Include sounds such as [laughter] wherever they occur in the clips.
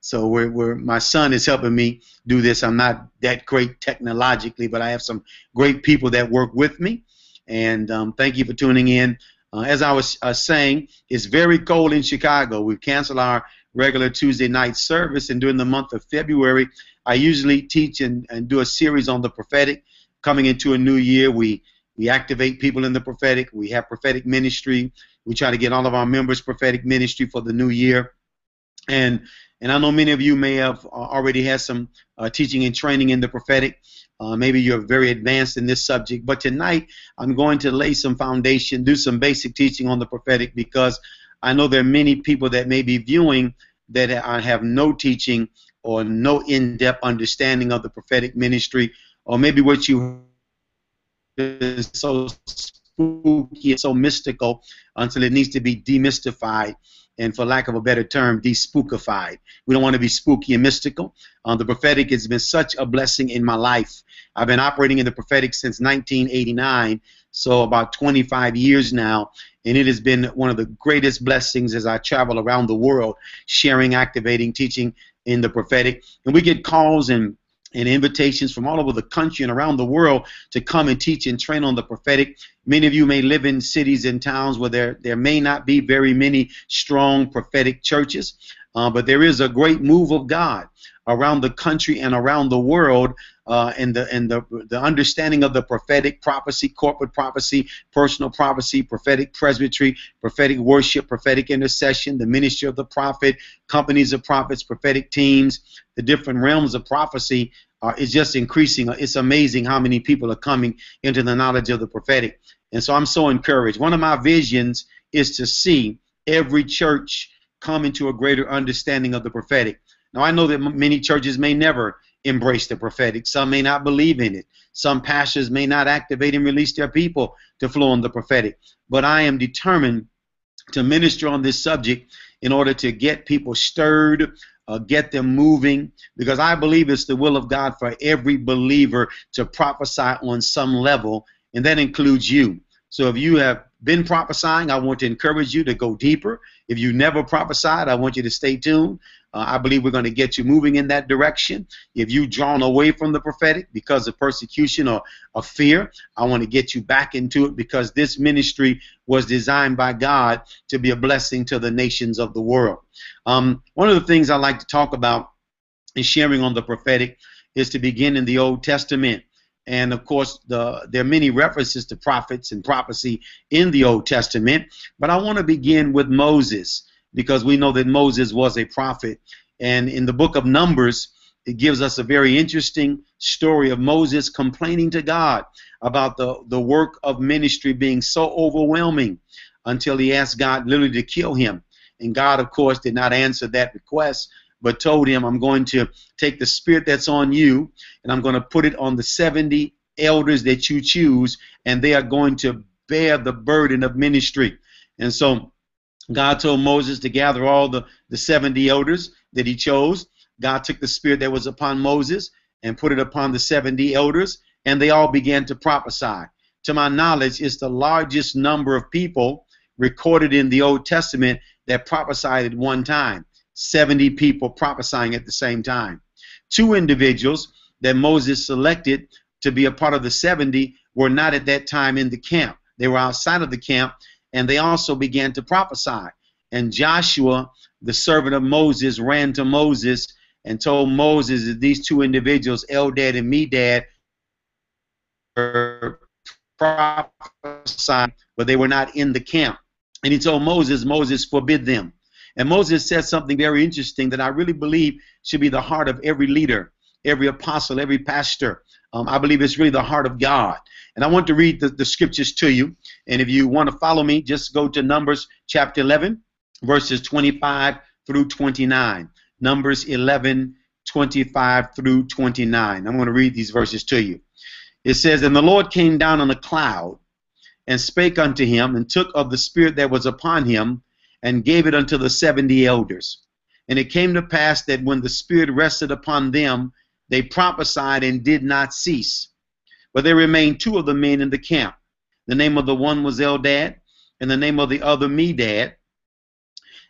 So we're, we're, my son is helping me do this. I'm not that great technologically, but I have some great people that work with me. And um, thank you for tuning in. Uh, as I was uh, saying, it's very cold in Chicago. We've canceled our regular Tuesday night service, and during the month of February, I usually teach and, and do a series on the prophetic. Coming into a new year, we we activate people in the prophetic. We have prophetic ministry. We try to get all of our members prophetic ministry for the new year. And and I know many of you may have uh, already had some uh, teaching and training in the prophetic. Uh, maybe you're very advanced in this subject. But tonight, I'm going to lay some foundation, do some basic teaching on the prophetic because I know there are many people that may be viewing that I have no teaching or no in-depth understanding of the prophetic ministry, or maybe what you is so spooky so mystical until it needs to be demystified and for lack of a better term, despookified. We don't want to be spooky and mystical. Uh, the prophetic has been such a blessing in my life. I've been operating in the prophetic since 1989, so about 25 years now, and it has been one of the greatest blessings as I travel around the world, sharing, activating, teaching in the prophetic. And we get calls and and invitations from all over the country and around the world to come and teach and train on the prophetic. Many of you may live in cities and towns where there, there may not be very many strong prophetic churches, uh, but there is a great move of God around the country and around the world uh, and the and the the understanding of the prophetic prophecy, corporate prophecy, personal prophecy, prophetic presbytery, prophetic worship, prophetic intercession, the ministry of the prophet, companies of prophets, prophetic teams, the different realms of prophecy uh, is just increasing. It's amazing how many people are coming into the knowledge of the prophetic, and so I'm so encouraged. One of my visions is to see every church come into a greater understanding of the prophetic. Now I know that many churches may never embrace the prophetic. Some may not believe in it. Some pastors may not activate and release their people to flow in the prophetic. But I am determined to minister on this subject in order to get people stirred, uh, get them moving, because I believe it's the will of God for every believer to prophesy on some level, and that includes you. So if you have been prophesying, I want to encourage you to go deeper. If you never prophesied, I want you to stay tuned. Uh, I believe we're going to get you moving in that direction. If you've drawn away from the prophetic because of persecution or of fear, I want to get you back into it because this ministry was designed by God to be a blessing to the nations of the world. Um, one of the things I like to talk about in sharing on the prophetic is to begin in the Old Testament. And of course, the, there are many references to prophets and prophecy in the Old Testament. But I want to begin with Moses because we know that Moses was a prophet. And in the book of Numbers, it gives us a very interesting story of Moses complaining to God about the, the work of ministry being so overwhelming until he asked God literally to kill him. And God, of course, did not answer that request, but told him, I'm going to take the spirit that's on you and I'm going to put it on the 70 elders that you choose, and they are going to bear the burden of ministry. And so God told Moses to gather all the, the 70 elders that he chose. God took the spirit that was upon Moses and put it upon the 70 elders, and they all began to prophesy. To my knowledge, it's the largest number of people recorded in the Old Testament that prophesied at one time. 70 people prophesying at the same time. Two individuals that Moses selected to be a part of the 70 were not at that time in the camp. They were outside of the camp, and they also began to prophesy. And Joshua, the servant of Moses, ran to Moses and told Moses that these two individuals, Eldad and Medad, were prophesying, but they were not in the camp. And he told Moses, Moses forbid them. And Moses said something very interesting that I really believe should be the heart of every leader, every apostle, every pastor. Um, I believe it's really the heart of God. And I want to read the, the scriptures to you. And if you want to follow me, just go to Numbers chapter 11, verses 25 through 29. Numbers 11, 25 through 29. I'm going to read these verses to you. It says, And the Lord came down on a cloud and spake unto him, and took of the Spirit that was upon him, and gave it unto the seventy elders. And it came to pass that when the Spirit rested upon them, they prophesied and did not cease. But there remained two of the men in the camp. The name of the one was Eldad, and the name of the other Medad.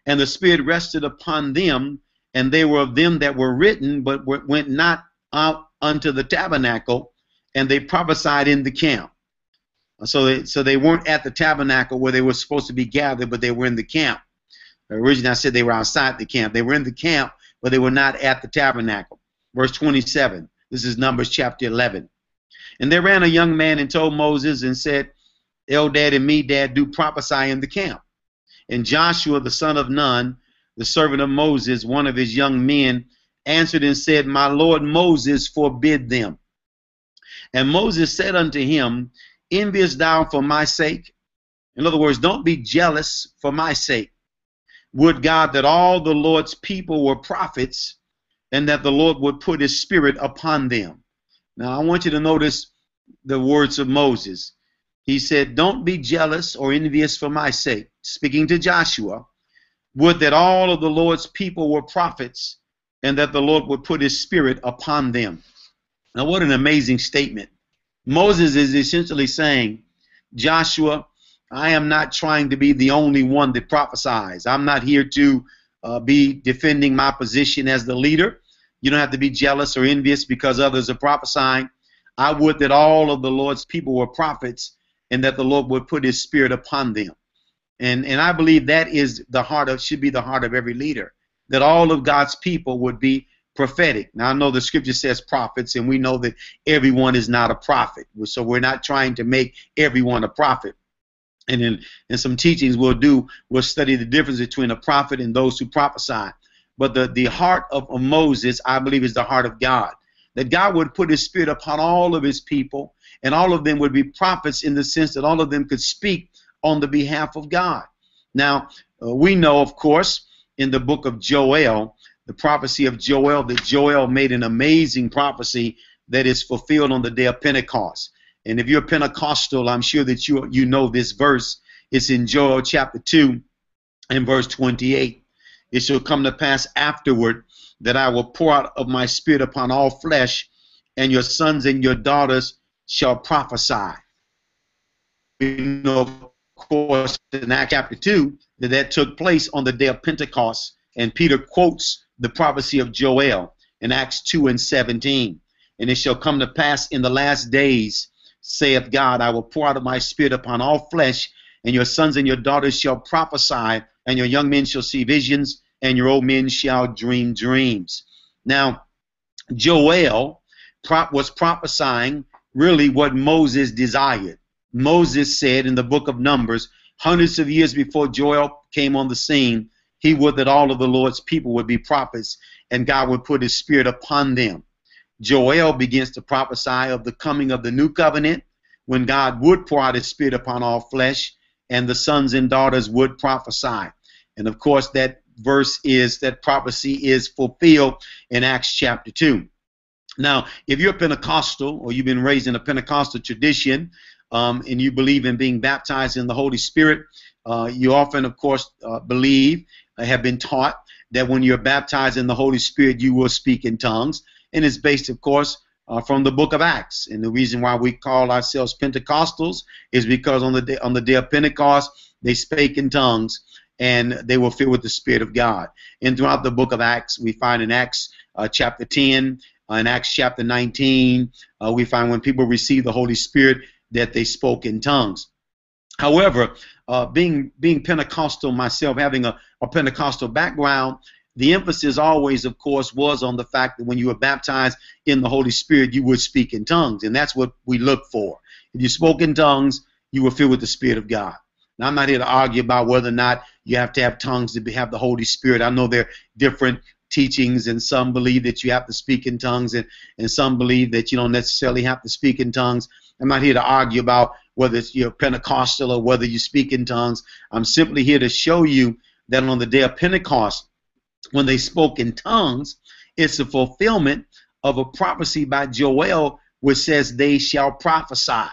And the Spirit rested upon them, and they were of them that were written, but went not out unto the tabernacle, and they prophesied in the camp. Uh, so they, so they weren't at the tabernacle where they were supposed to be gathered, but they were in the camp. Originally, I said they were outside the camp. They were in the camp, but they were not at the tabernacle. Verse 27. This is Numbers chapter 11. And there ran a young man and told Moses and said, Eldad and Medad, do prophesy in the camp. And Joshua, the son of Nun, the servant of Moses, one of his young men, answered and said, My Lord Moses forbid them. And Moses said unto him, Envious thou for my sake? In other words, don't be jealous for my sake. Would God that all the Lord's people were prophets and that the Lord would put his spirit upon them. Now, I want you to notice the words of Moses. He said, Don't be jealous or envious for my sake, speaking to Joshua. Would that all of the Lord's people were prophets and that the Lord would put his spirit upon them. Now, what an amazing statement. Moses is essentially saying, Joshua, I am not trying to be the only one that prophesies. I'm not here to uh, be defending my position as the leader. You don't have to be jealous or envious because others are prophesying. I would that all of the Lord's people were prophets and that the Lord would put his spirit upon them. And, and I believe that is the heart of, should be the heart of every leader, that all of God's people would be prophetic. Now, I know the scripture says prophets, and we know that everyone is not a prophet. So we're not trying to make everyone a prophet. And in, in some teachings we'll do, we'll study the difference between a prophet and those who prophesy. But the, the heart of, Moses, I believe, is the heart of God. That God would put his spirit upon all of his people, and all of them would be prophets in the sense that all of them could speak on the behalf of God. Now, uh, we know, of course, in the book of Joel, the prophecy of Joel, that Joel made an amazing prophecy that is fulfilled on the day of Pentecost. And if you're Pentecostal, I'm sure that you you know this verse. It's in Joel chapter 2 and verse 28. It shall come to pass afterward that I will pour out of my spirit upon all flesh, and your sons and your daughters shall prophesy. We know, of course, in Acts chapter 2, that that took place on the day of Pentecost, and Peter quotes the prophecy of Joel in Acts 2 and 17. And it shall come to pass in the last days saith God, I will pour out of my spirit upon all flesh, and your sons and your daughters shall prophesy, and your young men shall see visions, and your old men shall dream dreams. Now, Joel was prophesying really what Moses desired. Moses said in the book of Numbers, hundreds of years before Joel came on the scene, he would that all of the Lord's people would be prophets, and God would put his spirit upon them. Joel begins to prophesy of the coming of the new covenant when God would pour out his spirit upon all flesh and the sons and daughters would prophesy. And of course, that verse is that prophecy is fulfilled in Acts chapter 2. Now, if you're Pentecostal or you've been raised in a Pentecostal tradition um, and you believe in being baptized in the Holy Spirit, uh, you often, of course, uh, believe, uh, have been taught that when you're baptized in the Holy Spirit, you will speak in tongues and it's based, of course, uh, from the book of Acts. And the reason why we call ourselves Pentecostals is because on the day, on the day of Pentecost, they spake in tongues and they were filled with the Spirit of God. And throughout the book of Acts, we find in Acts uh, chapter 10, uh, in Acts chapter 19, uh, we find when people received the Holy Spirit that they spoke in tongues. However, uh, being being Pentecostal myself, having a, a Pentecostal background, the emphasis always, of course, was on the fact that when you were baptized in the Holy Spirit, you would speak in tongues, and that's what we look for. If you spoke in tongues, you were filled with the Spirit of God. Now, I'm not here to argue about whether or not you have to have tongues to have the Holy Spirit. I know there are different teachings, and some believe that you have to speak in tongues, and, and some believe that you don't necessarily have to speak in tongues. I'm not here to argue about whether it's you're Pentecostal or whether you speak in tongues. I'm simply here to show you that on the day of Pentecost, when they spoke in tongues, it's a fulfillment of a prophecy by Joel which says they shall prophesy.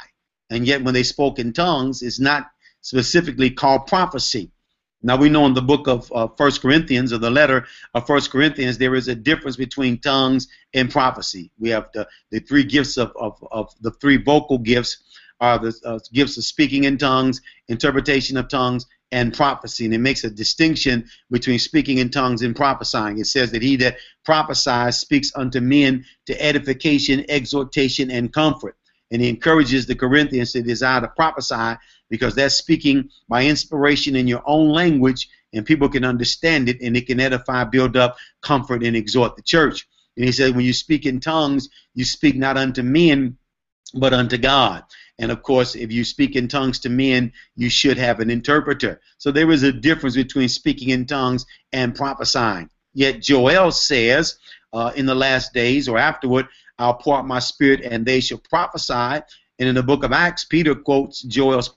And yet when they spoke in tongues, it's not specifically called prophecy. Now we know in the book of uh, First Corinthians, or the letter of First Corinthians, there is a difference between tongues and prophecy. We have the, the three gifts of, of, of the three vocal gifts are the uh, gifts of speaking in tongues, interpretation of tongues, and prophecy. And it makes a distinction between speaking in tongues and prophesying. It says that he that prophesies speaks unto men to edification, exhortation, and comfort. And he encourages the Corinthians to desire to prophesy because that's speaking by inspiration in your own language, and people can understand it, and it can edify, build up, comfort, and exhort the church. And he said, when you speak in tongues, you speak not unto men, but unto God. And of course, if you speak in tongues to men, you should have an interpreter. So there is a difference between speaking in tongues and prophesying. Yet Joel says, uh, in the last days or afterward, I'll pour out my spirit and they shall prophesy. And in the book of Acts, Peter quotes Joel's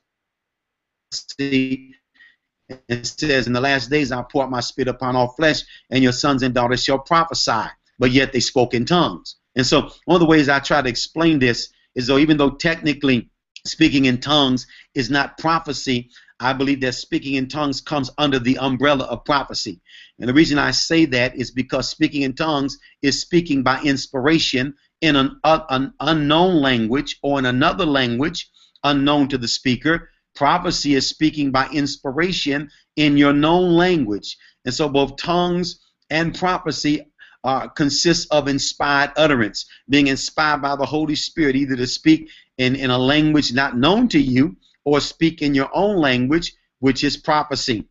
and says, In the last days I'll pour out my spirit upon all flesh, and your sons and daughters shall prophesy. But yet they spoke in tongues. And so one of the ways I try to explain this is though even though technically speaking in tongues is not prophecy, I believe that speaking in tongues comes under the umbrella of prophecy. And the reason I say that is because speaking in tongues is speaking by inspiration in an, uh, an unknown language or in another language unknown to the speaker. Prophecy is speaking by inspiration in your known language. And so both tongues and prophecy uh, consists of inspired utterance, being inspired by the Holy Spirit, either to speak in, in a language not known to you or speak in your own language, which is prophecy.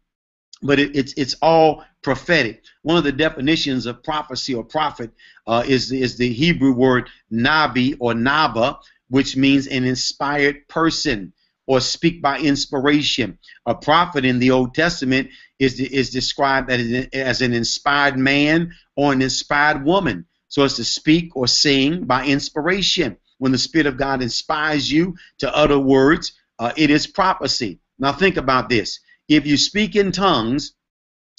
But it, it's it's all prophetic. One of the definitions of prophecy or prophet uh, is is the Hebrew word nabi or naba, which means an inspired person or speak by inspiration. A prophet in the Old Testament is, is described as an inspired man or an inspired woman. So it's to speak or sing by inspiration. When the Spirit of God inspires you to utter words, uh, it is prophecy. Now think about this. If you speak in tongues,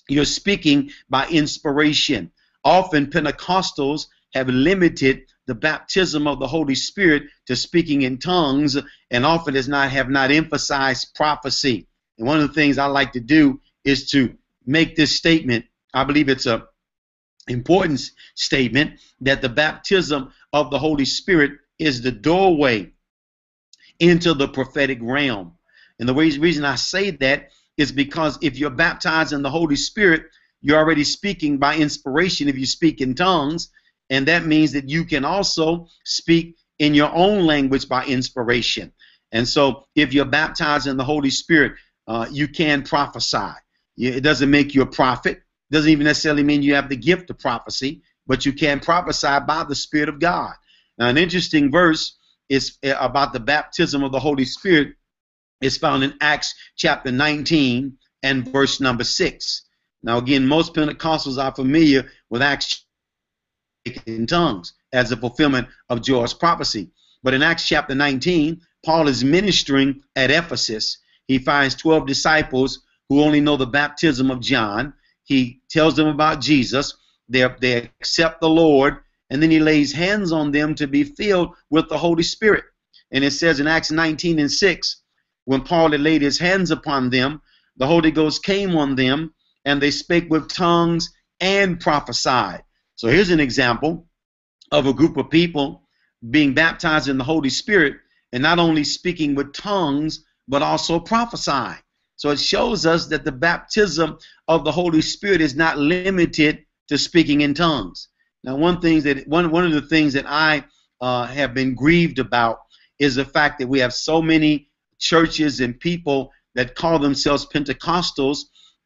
you're speaking by inspiration. Often Pentecostals have limited the baptism of the Holy Spirit to speaking in tongues, and often does not have not emphasized prophecy. And one of the things I like to do is to make this statement. I believe it's a important statement that the baptism of the Holy Spirit is the doorway into the prophetic realm. And the reason I say that is because if you're baptized in the Holy Spirit, you're already speaking by inspiration if you speak in tongues and that means that you can also speak in your own language by inspiration. And so, if you're baptized in the Holy Spirit, uh, you can prophesy. It doesn't make you a prophet. It Doesn't even necessarily mean you have the gift of prophecy, but you can prophesy by the Spirit of God. Now, an interesting verse is uh, about the baptism of the Holy Spirit is found in Acts chapter 19 and verse number 6. Now, again, most Pentecostals are familiar with Acts in tongues as a fulfillment of Joel's prophecy. But in Acts chapter 19, Paul is ministering at Ephesus. He finds 12 disciples who only know the baptism of John. He tells them about Jesus. They, they accept the Lord, and then he lays hands on them to be filled with the Holy Spirit. And it says in Acts 19 and 6, when Paul had laid his hands upon them, the Holy Ghost came on them, and they spake with tongues and prophesied. So here's an example of a group of people being baptized in the Holy Spirit and not only speaking with tongues, but also prophesying. So it shows us that the baptism of the Holy Spirit is not limited to speaking in tongues. Now, one thing that one one of the things that I uh, have been grieved about is the fact that we have so many churches and people that call themselves Pentecostals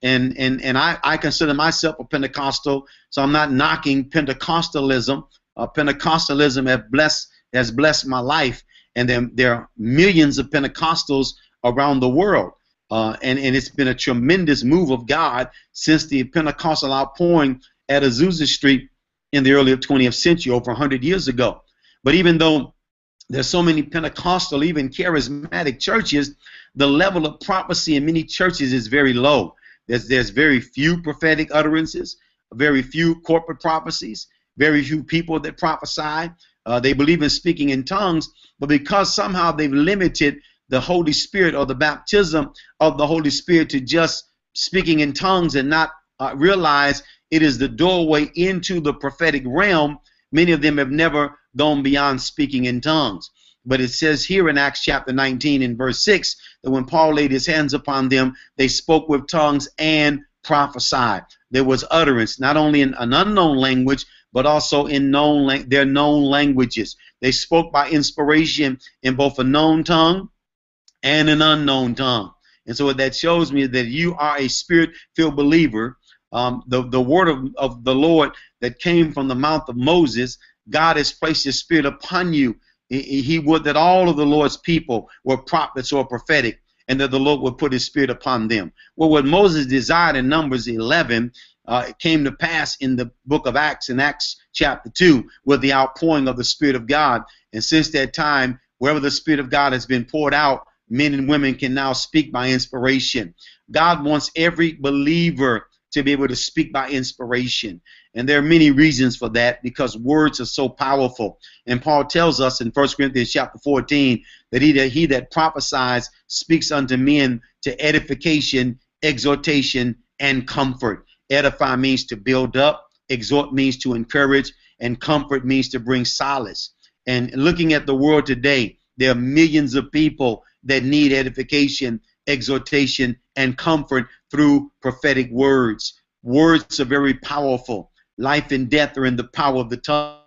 and and and I, I consider myself a Pentecostal, so I'm not knocking Pentecostalism. Uh, Pentecostalism has blessed has blessed my life, and then there are millions of Pentecostals around the world, uh, and and it's been a tremendous move of God since the Pentecostal outpouring at Azusa Street in the early 20th century, over 100 years ago. But even though there's so many Pentecostal, even charismatic churches, the level of prophecy in many churches is very low. There's, there's very few prophetic utterances, very few corporate prophecies, very few people that prophesy. Uh, they believe in speaking in tongues, but because somehow they've limited the Holy Spirit or the baptism of the Holy Spirit to just speaking in tongues and not uh, realize it is the doorway into the prophetic realm, many of them have never gone beyond speaking in tongues. But it says here in Acts chapter 19 in verse 6 that when Paul laid his hands upon them, they spoke with tongues and prophesied. There was utterance, not only in an unknown language, but also in known their known languages. They spoke by inspiration in both a known tongue and an unknown tongue. And so what that shows me is that you are a spirit-filled believer. Um, the, the word of, of the Lord that came from the mouth of Moses, God has placed his spirit upon you. He, would that all of the Lord's people were prophets or prophetic and that the Lord would put his spirit upon them. Well, what Moses desired in Numbers 11 uh, it came to pass in the book of Acts, in Acts chapter 2, with the outpouring of the Spirit of God. And since that time, wherever the Spirit of God has been poured out, men and women can now speak by inspiration. God wants every believer to be able to speak by inspiration. And there are many reasons for that because words are so powerful. And Paul tells us in 1 Corinthians chapter 14 that he that, he that prophesies speaks unto men to edification, exhortation, and comfort. Edify means to build up, exhort means to encourage, and comfort means to bring solace. And looking at the world today, there are millions of people that need edification, exhortation, and comfort through prophetic words. Words are very powerful. Life and death are in the power of the tongue.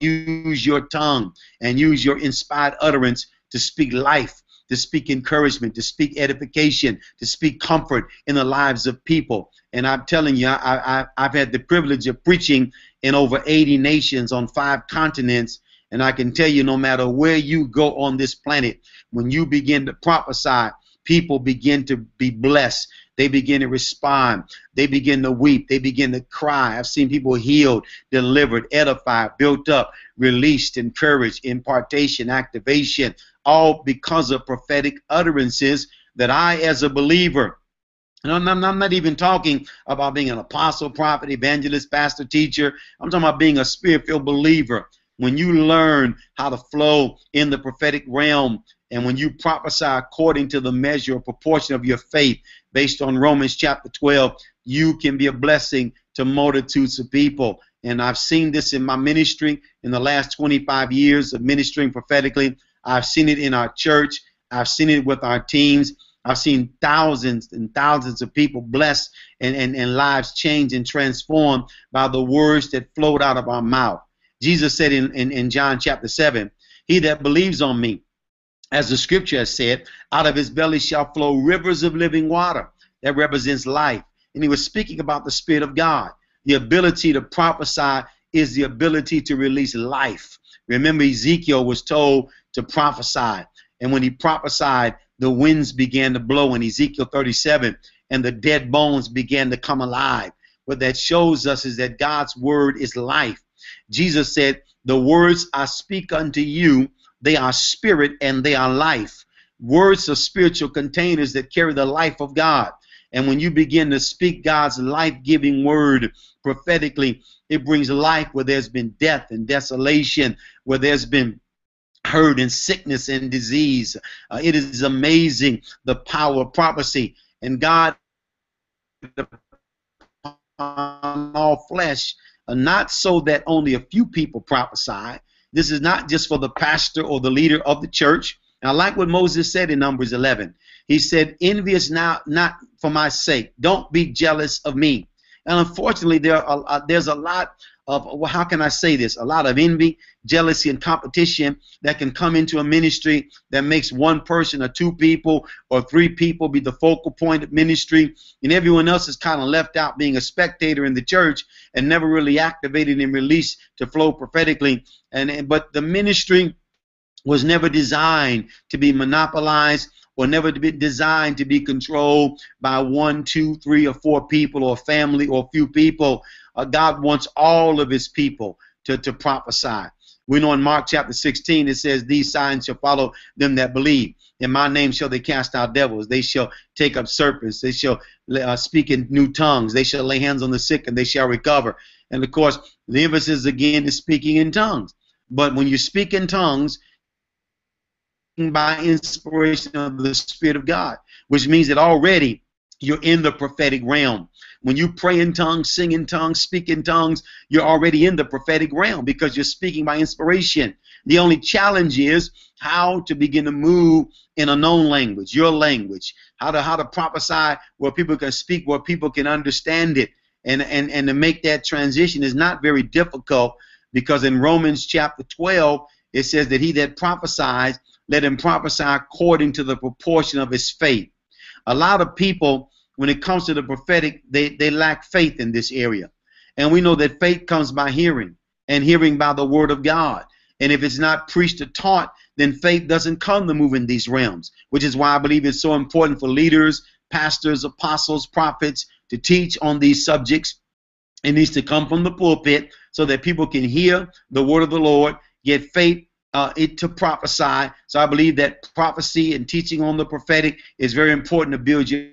Use your tongue and use your inspired utterance to speak life, to speak encouragement, to speak edification, to speak comfort in the lives of people. And I'm telling you, I, I, have had the privilege of preaching in over 80 nations on five continents. And I can tell you, no matter where you go on this planet, when you begin to prophesy, people begin to be blessed. They begin to respond. They begin to weep. They begin to cry. I've seen people healed, delivered, edified, built up, released, encouraged, impartation, activation, all because of prophetic utterances that I, as a believer, and I'm, I'm, not even talking about being an apostle, prophet, evangelist, pastor, teacher. I'm talking about being a spirit filled believer. When you learn how to flow in the prophetic realm and when you prophesy according to the measure or proportion of your faith, based on Romans chapter 12, you can be a blessing to multitudes of people. And I've seen this in my ministry in the last 25 years of ministering prophetically. I've seen it in our church. I've seen it with our teams. I've seen thousands and thousands of people blessed and, and, and lives changed and transformed by the words that flowed out of our mouth. Jesus said in, in, in John chapter 7, He that believes on me, as the scripture has said, out of his belly shall flow rivers of living water. That represents life. And he was speaking about the Spirit of God. The ability to prophesy is the ability to release life. Remember, Ezekiel was told to prophesy. And when he prophesied, the winds began to blow in Ezekiel 37, and the dead bones began to come alive. What that shows us is that God's word is life. Jesus said, The words I speak unto you they are spirit and they are life. Words are spiritual containers that carry the life of God. And when you begin to speak God's life giving word prophetically, it brings life where there's been death and desolation, where there's been hurt and sickness and disease. Uh, it is amazing the power of prophecy. And God, all flesh, uh, not so that only a few people prophesy, this is not just for the pastor or the leader of the church. And I like what Moses said in Numbers 11. He said, "Envy is now not for my sake. Don't be jealous of me." And unfortunately, there are, there's a lot of well, how can I say this? A lot of envy, jealousy, and competition that can come into a ministry that makes one person or two people or three people be the focal point of ministry, and everyone else is kind of left out being a spectator in the church and never really activated and released to flow prophetically. And but the ministry was never designed to be monopolized or never to be designed to be controlled by one, two, three, or four people, or family, or few people. Uh, God wants all of His people to, to prophesy. We know in Mark chapter 16 it says, These signs shall follow them that believe. In my name shall they cast out devils. They shall take up serpents. They shall uh, speak in new tongues. They shall lay hands on the sick and they shall recover. And of course, the emphasis again is speaking in tongues. But when you speak in tongues, by inspiration of the Spirit of God, which means that already you're in the prophetic realm. When you pray in tongues, sing in tongues, speak in tongues, you're already in the prophetic realm because you're speaking by inspiration. The only challenge is how to begin to move in a known language, your language, how to how to prophesy where people can speak, where people can understand it, and and and to make that transition is not very difficult because in Romans chapter 12 it says that he that prophesies let him prophesy according to the proportion of his faith. A lot of people, when it comes to the prophetic, they, they lack faith in this area. And we know that faith comes by hearing, and hearing by the word of God. And if it's not preached or taught, then faith doesn't come to move in these realms, which is why I believe it's so important for leaders, pastors, apostles, prophets to teach on these subjects. It needs to come from the pulpit so that people can hear the word of the Lord, get faith uh, it to prophesy. So I believe that prophecy and teaching on the prophetic is very important to build you.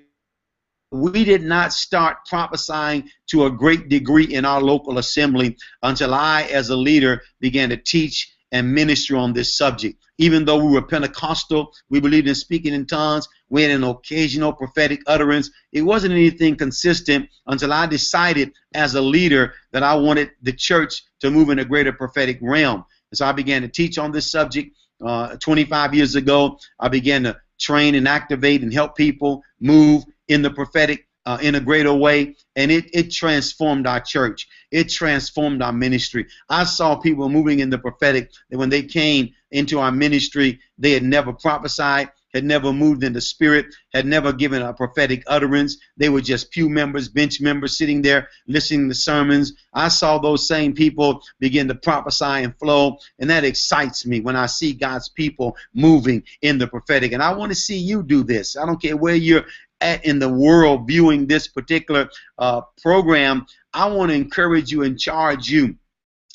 We did not start prophesying to a great degree in our local assembly until I, as a leader, began to teach and minister on this subject. Even though we were Pentecostal, we believed in speaking in tongues, we had an occasional prophetic utterance. It wasn't anything consistent until I decided as a leader that I wanted the church to move in a greater prophetic realm. And so I began to teach on this subject uh, 25 years ago. I began to train and activate and help people move in the prophetic uh, in a greater way, and it, it transformed our church. It transformed our ministry. I saw people moving in the prophetic that when they came into our ministry, they had never prophesied, had never moved in the spirit, had never given a prophetic utterance. They were just pew members, bench members sitting there listening to sermons. I saw those same people begin to prophesy and flow, and that excites me when I see God's people moving in the prophetic. And I want to see you do this. I don't care where you're in the world viewing this particular uh, program. I want to encourage you and charge you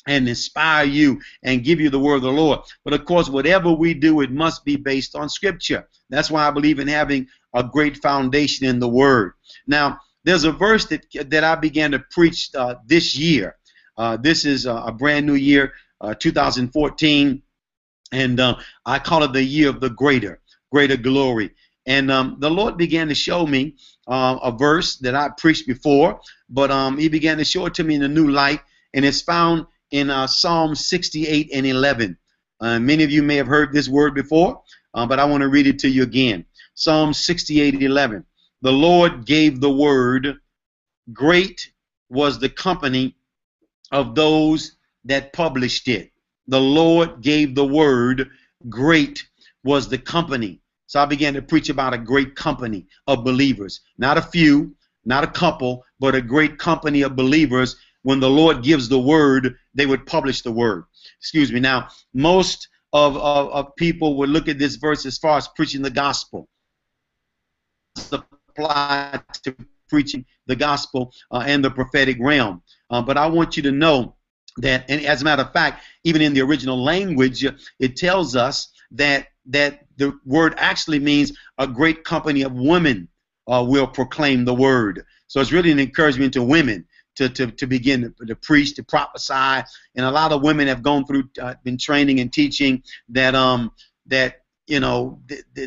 and inspire you and give you the word of the Lord. But of course, whatever we do, it must be based on Scripture. That's why I believe in having a great foundation in the Word. Now, there's a verse that that I began to preach uh, this year. Uh, this is a, a, brand new year, uh, 2014, and uh, I call it the year of the greater, greater glory. And um, the Lord began to show me uh, a verse that I preached before, but um, He began to show it to me in a new light, and it's found in uh, Psalm 68 and 11. Uh, many of you may have heard this word before, uh, but I want to read it to you again. Psalm 68 and 11. The Lord gave the word, great was the company of those that published it. The Lord gave the word, great was the company. So I began to preach about a great company of believers. Not a few, not a couple, but a great company of believers when the Lord gives the word, they would publish the word. Excuse me. Now, most of, of, of people would look at this verse as far as preaching the gospel. Apply to preaching the gospel uh, and the prophetic realm. Uh, but I want you to know that, and as a matter of fact, even in the original language, it tells us that that the word actually means a great company of women uh, will proclaim the word. So it's really an encouragement to women to, to, to begin to, to, preach, to prophesy. And a lot of women have gone through, uh, been training and teaching that um that you know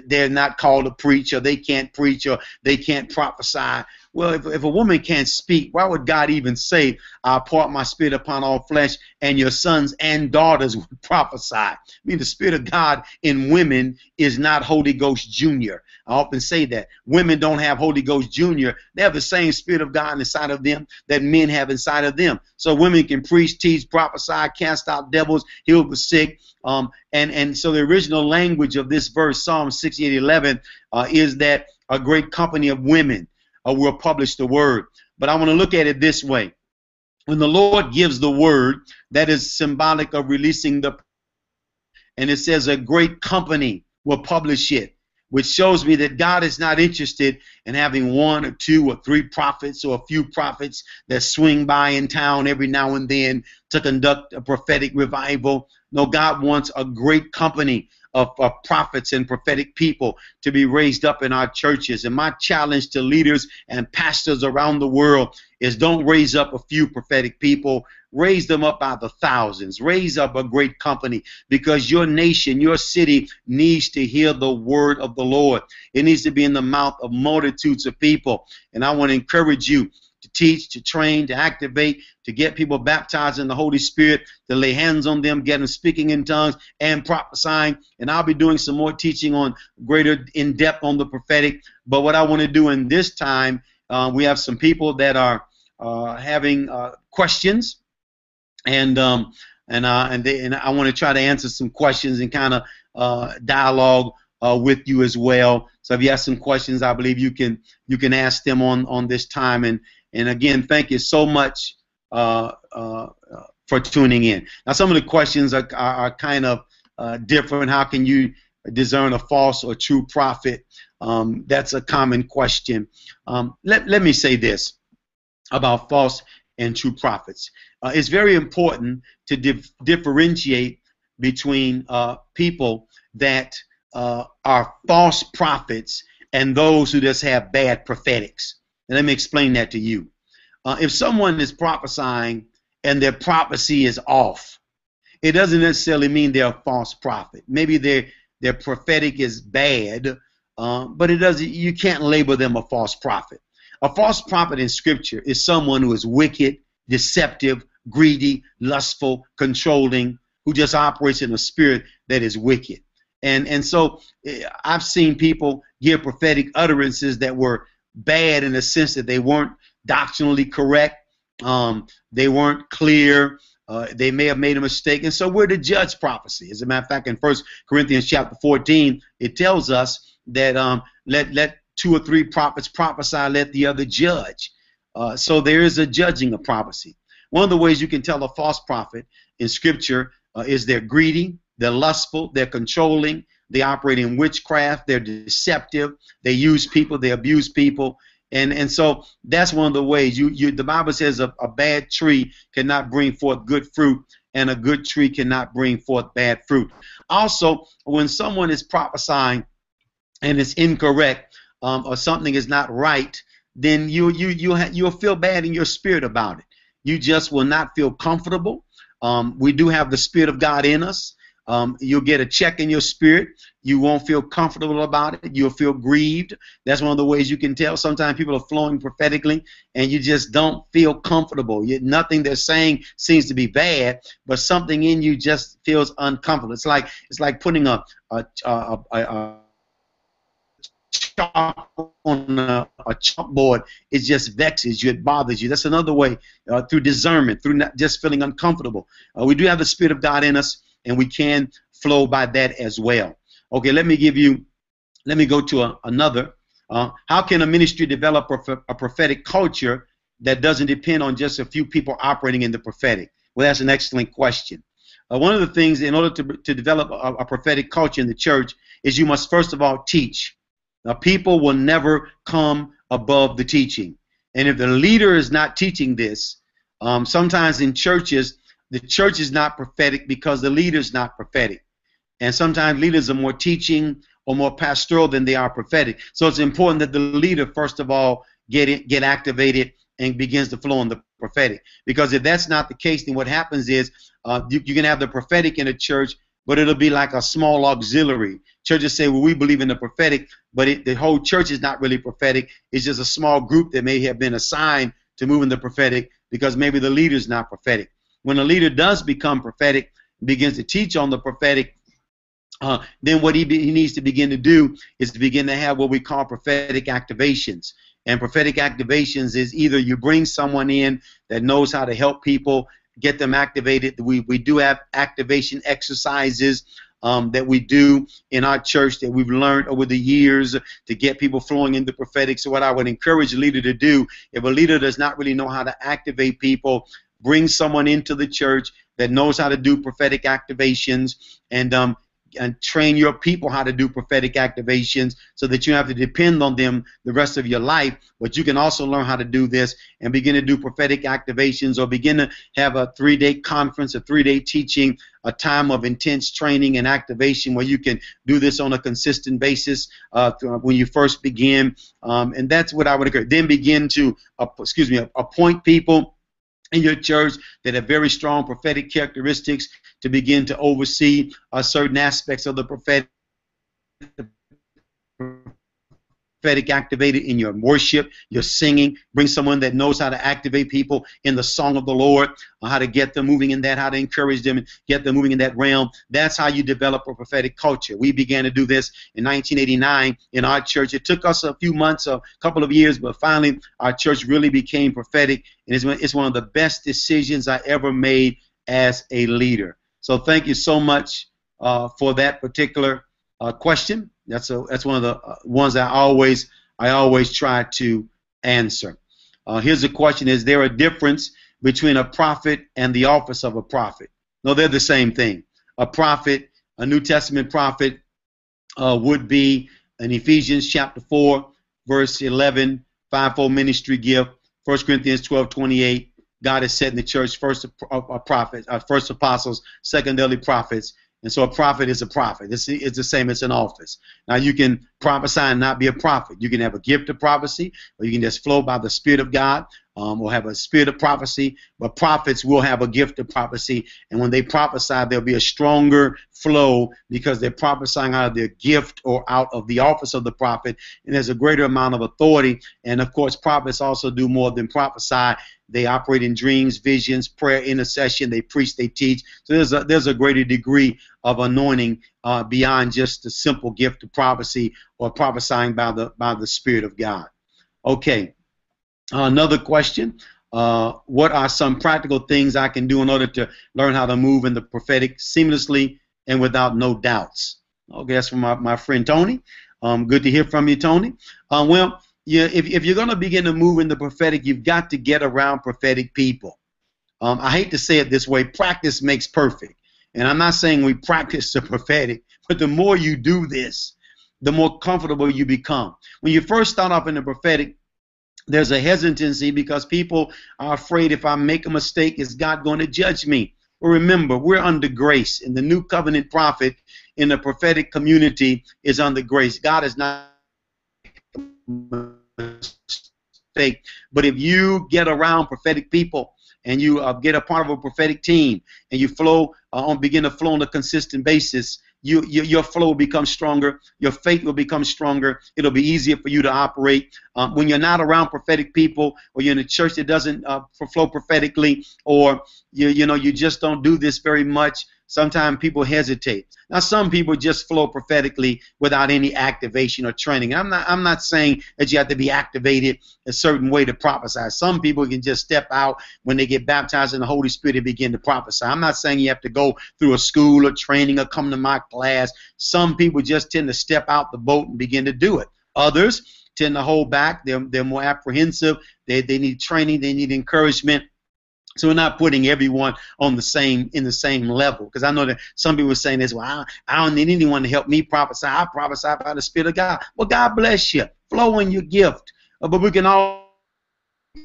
they're not called to preach or they can't preach or they can't prophesy well, if, if a woman can't speak, why would God even say, I'll pour my spirit upon all flesh, and your sons and daughters would [laughs] prophesy? I mean, the spirit of God in women is not Holy Ghost Junior. I often say that. Women don't have Holy Ghost Junior. They have the same spirit of God inside of them that men have inside of them. So women can preach, teach, prophesy, cast out devils, heal the sick. Um, and, and so the original language of this verse, Psalm 68 11, uh, is that a great company of women uh, will publish the word. But I want to look at it this way. When the Lord gives the word, that is symbolic of releasing the and it says a great company will publish it, which shows me that God is not interested in having one or two or three prophets or a few prophets that swing by in town every now and then to conduct a prophetic revival. No, God wants a great company of, of prophets and prophetic people to be raised up in our churches. And my challenge to leaders and pastors around the world is don't raise up a few prophetic people, raise them up by the thousands, raise up a great company because your nation, your city needs to hear the word of the Lord. It needs to be in the mouth of multitudes of people. And I want to encourage you to teach, to train, to activate, to get people baptized in the Holy Spirit, to lay hands on them, get them speaking in tongues and prophesying. And I'll be doing some more teaching on greater in depth on the prophetic. But what I want to do in this time, uh, we have some people that are uh, having uh, questions, and um, and uh, and, they, and I want to try to answer some questions and kind of uh, dialogue uh, with you as well. So if you have some questions, I believe you can you can ask them on on this time. And and again, thank you so much uh, uh, for tuning in. Now, some of the questions are are, are kind of uh, different. How can you discern a false or true prophet? Um, that's a common question. Um, let let me say this about false and true prophets. Uh, it's very important to dif- differentiate between uh, people that uh, are false prophets and those who just have bad prophetics. And let me explain that to you. Uh, if someone is prophesying and their prophecy is off, it doesn't necessarily mean they're a false prophet. Maybe their their prophetic is bad, uh, but it doesn't. You can't label them a false prophet. A false prophet in Scripture is someone who is wicked, deceptive, greedy, lustful, controlling, who just operates in a spirit that is wicked. And and so eh, I've seen people give prophetic utterances that were bad in the sense that they weren't doctrinally correct, um, they weren't clear. Uh, they may have made a mistake, and so we're to judge prophecy. As a matter of fact, in First Corinthians chapter 14, it tells us that um, let let two or three prophets prophesy, let the other judge. Uh, so there is a judging of prophecy. One of the ways you can tell a false prophet in Scripture uh, is they're greedy, they're lustful, they're controlling, they operate in witchcraft, they're deceptive, they use people, they abuse people. And, and so that's one of the ways you, you the Bible says a, a bad tree cannot bring forth good fruit and a good tree cannot bring forth bad fruit. Also, when someone is prophesying and it's incorrect um, or something is not right, then you you you ha- you'll feel bad in your spirit about it. You just will not feel comfortable. Um, we do have the Spirit of God in us. Um, you'll get a check in your spirit. You won't feel comfortable about it. You'll feel grieved. That's one of the ways you can tell. Sometimes people are flowing prophetically, and you just don't feel comfortable. You, nothing they're saying seems to be bad, but something in you just feels uncomfortable. It's like it's like putting a a, a, a, a chalk on a, a, chalkboard, it just vexes you, it bothers you. That's another way uh, through discernment, through not just feeling uncomfortable. Uh, we do have the Spirit of God in us and we can flow by that as well. Okay, let me give you, let me go to a, another. Uh, how can a ministry develop a, prophetic culture that doesn't depend on just a few people operating in the prophetic? Well, that's an excellent question. Uh, one of the things, in order to, to develop a, a, prophetic culture in the church, is you must first of all teach. Now, people will never come above the teaching. And if the leader is not teaching this, um, sometimes in churches, the church is not prophetic because the leader's not prophetic. And sometimes leaders are more teaching or more pastoral than they are prophetic. So it's important that the leader, first of all, get it, get activated and begins to flow in the prophetic. Because if that's not the case, then what happens is uh, you, you can have the prophetic in a church, but it'll be like a small auxiliary. Churches say, well, we believe in the prophetic, but it, the whole church is not really prophetic. It's just a small group that may have been assigned to move in the prophetic because maybe the leader's not prophetic when a leader does become prophetic, begins to teach on the prophetic, uh, then what he, be, he needs to begin to do is to begin to have what we call prophetic activations. And prophetic activations is either you bring someone in that knows how to help people, get them activated. We, we do have activation exercises um, that we do in our church that we've learned over the years to get people flowing into prophetic. So, what I would encourage a leader to do, if a leader does not really know how to activate people, bring someone into the church that knows how to do prophetic activations and um, and train your people how to do prophetic activations so that you have to depend on them the rest of your life but you can also learn how to do this and begin to do prophetic activations or begin to have a three-day conference a three-day teaching a time of intense training and activation where you can do this on a consistent basis uh, when you first begin. Um, and that's what i would encourage then begin to uh, excuse me appoint people in your church that have very strong prophetic characteristics to begin to oversee uh, certain aspects of the prophetic prophetic activated in your worship, your singing. Bring someone that knows how to activate people in the song of the Lord, how to get them moving in that, how to encourage them and get them moving in that realm. That's how you develop a prophetic culture. We began to do this in 1989 in our church. It took us a few months, a couple of years, but finally our church really became prophetic, and it's one of the best decisions I ever made as a leader. So thank you so much uh, for that particular uh, question. That's a that's one of the uh, ones I always I always try to answer. Uh, here's the question: Is there a difference between a prophet and the office of a prophet? No, they're the same thing. A prophet, a New Testament prophet, uh, would be in Ephesians chapter 4, verse 11, fivefold ministry gift. 1 Corinthians 12, 28. God has set in the church first a, a prophet, uh, first apostles, secondarily prophets, and so a prophet is a prophet. It's, it's the same, as an office. Now you can prophesy and not be a prophet. You can have a gift of prophecy, or you can just flow by the Spirit of God, um, or have a spirit of prophecy. But prophets will have a gift of prophecy, and when they prophesy, there'll be a stronger flow because they're prophesying out of their gift or out of the office of the prophet, and there's a greater amount of authority. And of course, prophets also do more than prophesy. They operate in dreams, visions, prayer, intercession. They preach, they teach. So there's a there's a greater degree of anointing uh, beyond just the simple gift of prophecy or prophesying by the by the Spirit of God. Okay, another question. Uh, what are some practical things I can do in order to learn how to move in the prophetic seamlessly and without no doubts? Okay, that's from my, my friend Tony. Um, good to hear from you, Tony. Um, well, yeah, if, if you're going to begin to move in the prophetic, you've got to get around prophetic people. Um, I hate to say it this way practice makes perfect. And I'm not saying we practice the prophetic, but the more you do this, the more comfortable you become. When you first start off in the prophetic, there's a hesitancy because people are afraid if I make a mistake, is God going to judge me? Well, remember, we're under grace, and the new covenant prophet in the prophetic community is under grace. God is not mistake. But if you get around prophetic people and you uh, get a part of a prophetic team and you flow uh, on begin to flow on a consistent basis, you, you, your flow will become stronger. Your faith will become stronger. It'll be easier for you to operate. Um, when you're not around prophetic people, or you're in a church that doesn't uh, flow prophetically, or you you know you just don't do this very much, Sometimes people hesitate. Now, some people just flow prophetically without any activation or training. I'm not. I'm not saying that you have to be activated a certain way to prophesy. Some people can just step out when they get baptized in the Holy Spirit and begin to prophesy. I'm not saying you have to go through a school or training or come to my class. Some people just tend to step out the boat and begin to do it. Others tend to hold back. They're, they're more apprehensive. They, they need training. They need encouragement. So we're not putting everyone on the same in the same level because I know that some people are saying this. Well, I, I don't need anyone to help me prophesy. I prophesy by the Spirit of God. Well, God bless you. Flow in your gift. Uh, but we can all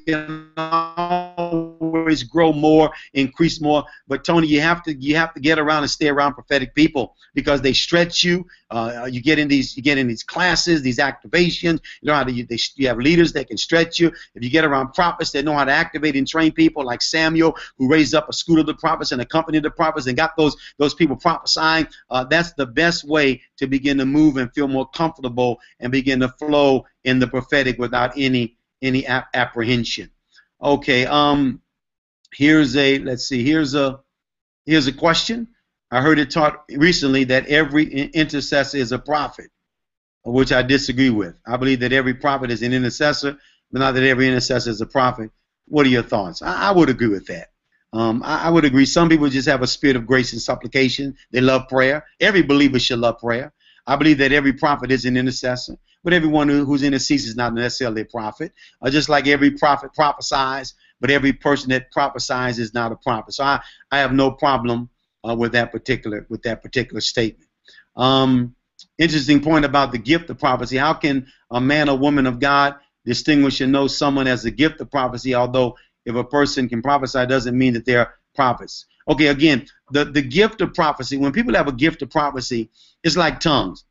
can always grow more, increase more. But Tony, you have to you have to get around and stay around prophetic people because they stretch you. Uh, you get in these you get in these classes, these activations. You know how to you, they, you have leaders that can stretch you. If you get around prophets that know how to activate and train people, like Samuel, who raised up a school of the prophets and accompanied the prophets and got those those people prophesying, uh, that's the best way to begin to move and feel more comfortable and begin to flow in the prophetic without any any ap- apprehension. Okay, um, here's a let's see, here's a here's a question. I heard it taught recently that every intercessor is a prophet, which I disagree with. I believe that every prophet is an intercessor, but not that every intercessor is a prophet. What are your thoughts? I, I would agree with that. Um, I, I, would agree. Some people just have a spirit of grace and supplication. They love prayer. Every believer should love prayer. I believe that every prophet is an intercessor. But everyone who, who's intercedes is not necessarily a prophet. Uh, just like every prophet prophesies, but every person that prophesies is not a prophet. So I, I have no problem uh, with that particular with that particular statement. Um, interesting point about the gift of prophecy. How can a man or woman of God distinguish and know someone as a gift of prophecy? Although if a person can prophesy, doesn't mean that they're prophets. Okay, again, the, the gift of prophecy, when people have a gift of prophecy, it's like tongues.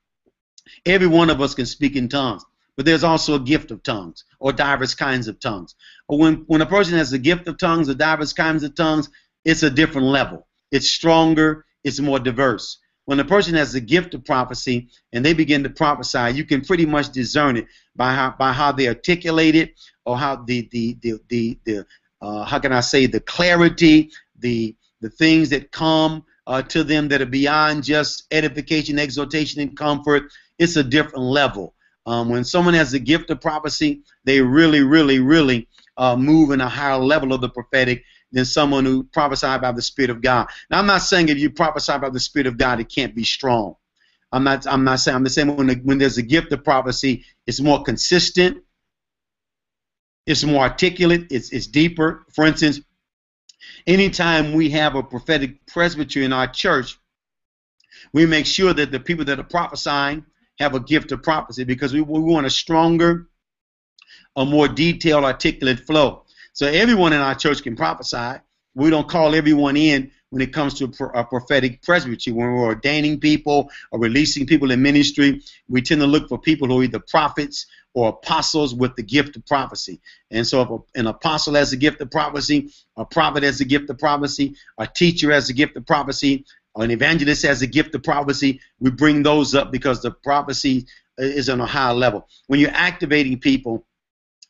Every one of us can speak in tongues, but there's also a gift of tongues or diverse kinds of tongues. When, when a person has a gift of tongues or diverse kinds of tongues, it's a different level. It's stronger, it's more diverse. when a person has the gift of prophecy and they begin to prophesy, you can pretty much discern it by how by how they articulate it or how the the the the, the uh, how can I say the clarity, the the things that come uh, to them that are beyond just edification, exhortation, and comfort. It's a different level. Um, when someone has the gift of prophecy, they really, really, really uh, move in a higher level of the prophetic than someone who prophesied by the Spirit of God. Now, I'm not saying if you prophesy by the Spirit of God, it can't be strong. I'm not. I'm not saying. I'm saying when, the, when there's a gift of prophecy, it's more consistent. It's more articulate. It's it's deeper. For instance, anytime we have a prophetic presbytery in our church, we make sure that the people that are prophesying have a gift of prophecy because we, we want a stronger, a more detailed, articulate flow. So everyone in our church can prophesy. We don't call everyone in when it comes to a prophetic presbytery. When we're ordaining people or releasing people in ministry, we tend to look for people who are either prophets or apostles with the gift of prophecy. And so, if a, an apostle has the gift of prophecy, a prophet has the gift of prophecy, a teacher has the gift of prophecy, an evangelist has the gift of prophecy, we bring those up because the prophecy is on a higher level. When you're activating people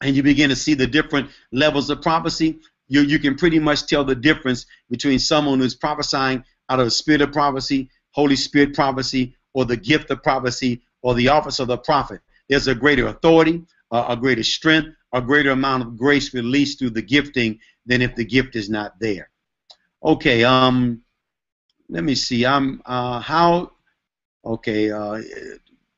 and you begin to see the different levels of prophecy, you, you can pretty much tell the difference between someone who's prophesying out of the spirit of prophecy, Holy Spirit prophecy, or the gift of prophecy, or the office of the prophet. There's a greater authority, uh, a greater strength, a greater amount of grace released through the gifting than if the gift is not there. Okay, um, let me see. I'm uh, how. Okay, uh,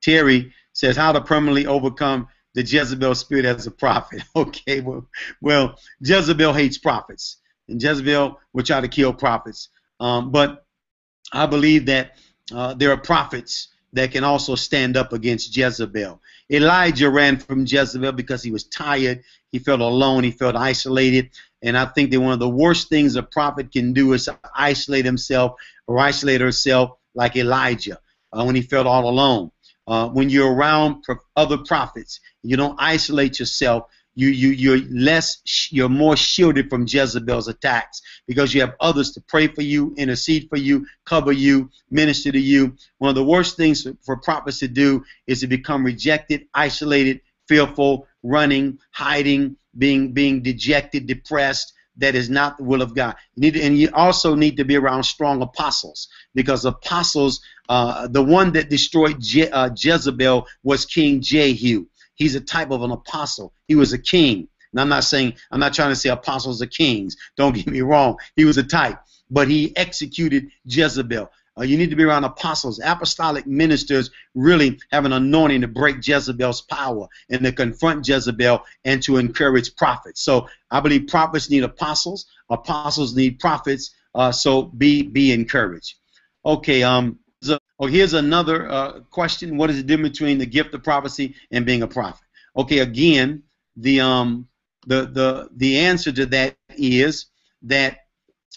Terry says how to permanently overcome the Jezebel spirit as a prophet. [laughs] Okay, well, well, Jezebel hates prophets, and Jezebel will try to kill prophets. Um, but I believe that uh, there are prophets that can also stand up against Jezebel. Elijah ran from Jezebel because he was tired, he felt alone, he felt isolated. And I think that one of the worst things a prophet can do is isolate himself or isolate herself like Elijah uh, when he felt all alone. Uh, when you're around other prophets, you don't isolate yourself you you you're less you're more shielded from Jezebel's attacks because you have others to pray for you, intercede for you, cover you, minister to you. One of the worst things for prophets to do is to become rejected, isolated, fearful, running, hiding, being being dejected, depressed. That is not the will of God. You need to, and you also need to be around strong apostles because apostles, uh, the one that destroyed Je- uh, Jezebel was King Jehu. He's a type of an apostle. He was a king. And I'm not saying, I'm not trying to say apostles are kings. Don't get me wrong. He was a type. But he executed Jezebel. Uh, you need to be around apostles. Apostolic ministers really have an anointing to break Jezebel's power and to confront Jezebel and to encourage prophets. So I believe prophets need apostles. Apostles need prophets. Uh, so be be encouraged. Okay. Um. Oh, here's another uh, question. What is the difference between the gift of prophecy and being a prophet? Okay, again, the um, the the the answer to that is that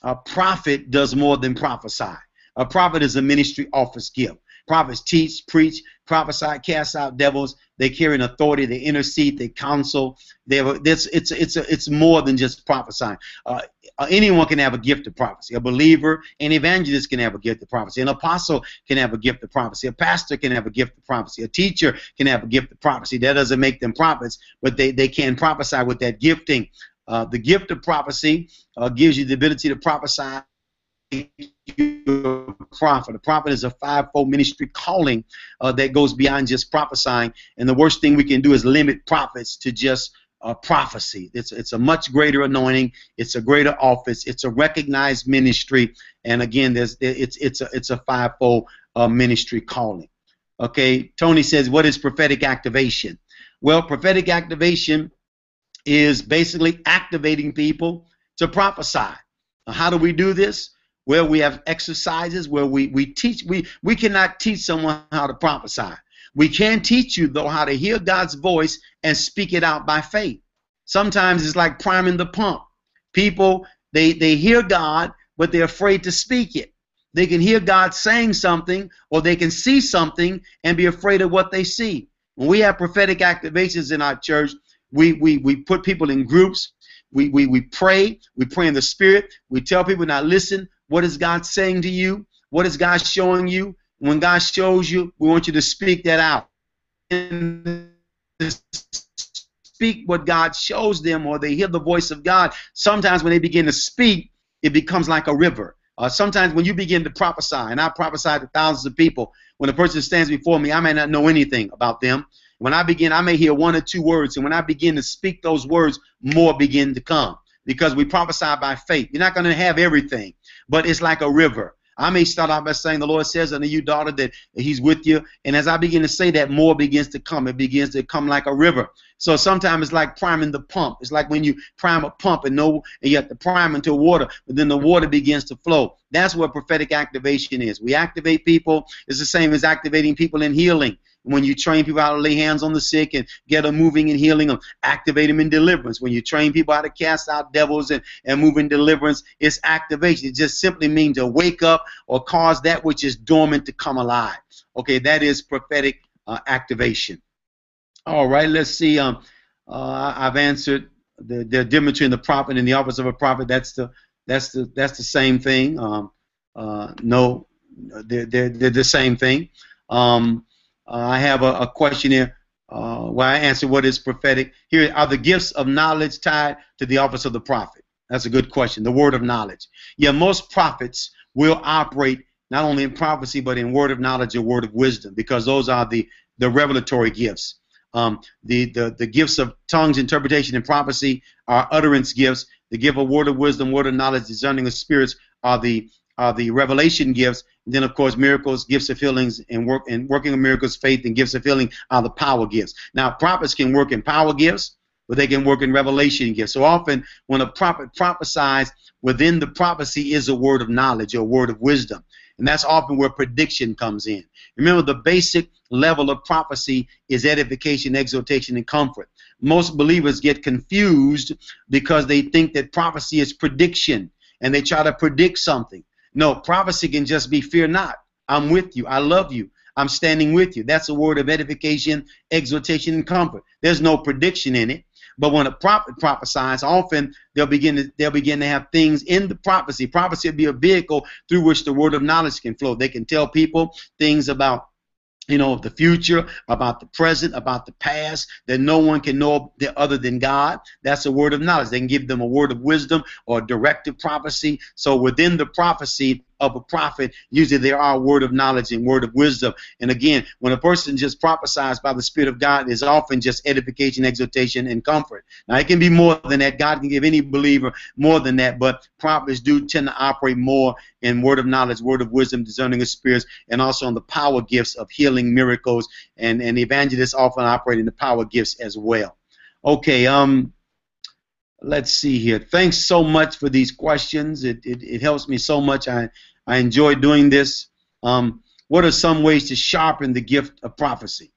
a prophet does more than prophesy. A prophet is a ministry office gift. Prophets teach, preach, prophesy, cast out devils. They carry an authority. They intercede. They counsel. They have a, it's it's it's a, it's more than just prophesying. Uh, uh, anyone can have a gift of prophecy. A believer, an evangelist can have a gift of prophecy. An apostle can have a gift of prophecy. A pastor can have a gift of prophecy. A teacher can have a gift of prophecy. That doesn't make them prophets, but they they can prophesy with that gifting. Uh, the gift of prophecy uh, gives you the ability to prophesy a prophet. A prophet is a fivefold ministry calling uh, that goes beyond just prophesying. And the worst thing we can do is limit prophets to just uh, prophecy. It's it's a much greater anointing. It's a greater office. It's a recognized ministry. And again, there's it's it's a it's a fivefold uh, ministry calling. Okay, Tony says, what is prophetic activation? Well, prophetic activation is basically activating people to prophesy. How do we do this? Where we have exercises where we, we teach we we cannot teach someone how to prophesy. We can teach you though how to hear god's voice and speak it out by faith. Sometimes it's like priming the pump. People they they hear god but they're afraid to speak it. They can hear god saying something or they can see something and be afraid of what they see. When we have prophetic activations in our church we we, we put people in groups. We, we, we pray. We pray in the spirit. We tell people now listen what is God saying to you? What is God showing you? When God shows you, we want you to speak that out. speak what God shows them, or they hear the voice of God. Sometimes when they begin to speak, it becomes like a river. Uh, sometimes when you begin to prophesy, and I prophesy to thousands of people, when a person stands before me, I may not know anything about them. When I begin, I may hear one or two words, and when I begin to speak those words, more begin to come because we prophesy by faith. You're not going to have everything, but it's like a river. I may start off by saying, The Lord says unto you, daughter, that He's with you. And as I begin to say that, more begins to come. It begins to come like a river. So sometimes it's like priming the pump. It's like when you prime a pump and know and you have to prime into water, but then the water begins to flow. That's what prophetic activation is. We activate people. It's the same as activating people in healing when you train people how to lay hands on the sick and get them moving and healing them, activate them in deliverance. When you train people how to cast out devils and, and move in deliverance, it's activation. It just simply means to wake up or cause that which is dormant to come alive. Okay, that is prophetic uh, activation. All right, let's see. Um, uh, I've answered the, the difference between the prophet and the office of a prophet. That's the that's the that's the same thing. Um, uh, no, they're, they're, they're the same thing. Um, uh, I have a, a question here uh, where I answer what is prophetic. Here are the gifts of knowledge tied to the office of the prophet. That's a good question. The word of knowledge. Yeah, most prophets will operate not only in prophecy but in word of knowledge or word of wisdom because those are the the revelatory gifts. Um, the, the the gifts of tongues, interpretation, and prophecy are utterance gifts. The gift of word of wisdom, word of knowledge, discerning of spirits are the are the revelation gifts, and then of course miracles, gifts of healings, and work and working of miracles, faith, and gifts of healing are the power gifts. Now prophets can work in power gifts, but they can work in revelation gifts. So often when a prophet prophesies, within the prophecy is a word of knowledge or a word of wisdom. And that's often where prediction comes in. Remember, the basic level of prophecy is edification, exhortation, and comfort. Most believers get confused because they think that prophecy is prediction and they try to predict something. No, prophecy can just be fear not. I'm with you. I love you. I'm standing with you. That's a word of edification, exhortation, and comfort. There's no prediction in it. But when a prophet prophesies, often they'll begin to they'll begin to have things in the prophecy. Prophecy will be a vehicle through which the word of knowledge can flow. They can tell people things about you know, the future, about the present, about the past, that no one can know other than God. That's a word of knowledge. They can give them a word of wisdom or directive prophecy. So within the prophecy, of a prophet, usually there are word of knowledge and word of wisdom. And again, when a person just prophesies by the Spirit of God, is often just edification, exhortation, and comfort. Now, it can be more than that. God can give any believer more than that, but prophets do tend to operate more in word of knowledge, word of wisdom, discerning of spirits, and also on the power gifts of healing, miracles, and, and evangelists often operate in the power gifts as well. Okay, um, let's see here. Thanks so much for these questions. It, it, it helps me so much. I, I enjoy doing this. Um, what are some ways to sharpen the gift of prophecy?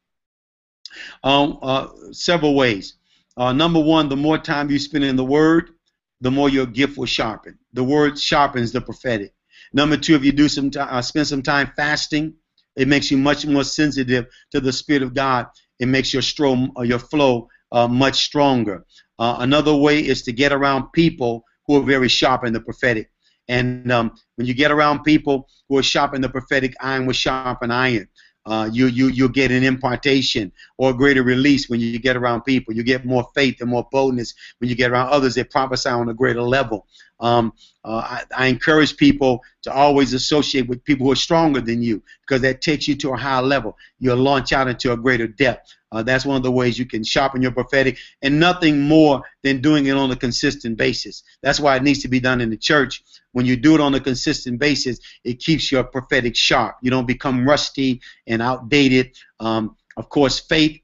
Um, uh, several ways. Uh, number one, the more time you spend in the Word, the more your gift will sharpen. The Word sharpens the prophetic. Number two, if you do some uh, spend some time fasting, it makes you much more sensitive to the Spirit of God. It makes your, stro- uh, your flow uh, much stronger. Uh, another way is to get around people who are very sharp in the prophetic. And um, when you get around people who are sharp in the prophetic, iron will sharpen iron. Uh, you you you get an impartation or a greater release when you get around people. You get more faith and more boldness when you get around others that prophesy on a greater level. Um, uh, I, I, encourage people to always associate with people who are stronger than you because that takes you to a higher level. You'll launch out into a greater depth. Uh, that's one of the ways you can sharpen your prophetic, and nothing more than doing it on a consistent basis. That's why it needs to be done in the church. When you do it on a consistent basis, it keeps your prophetic sharp. You don't become rusty and outdated. Um, of course, faith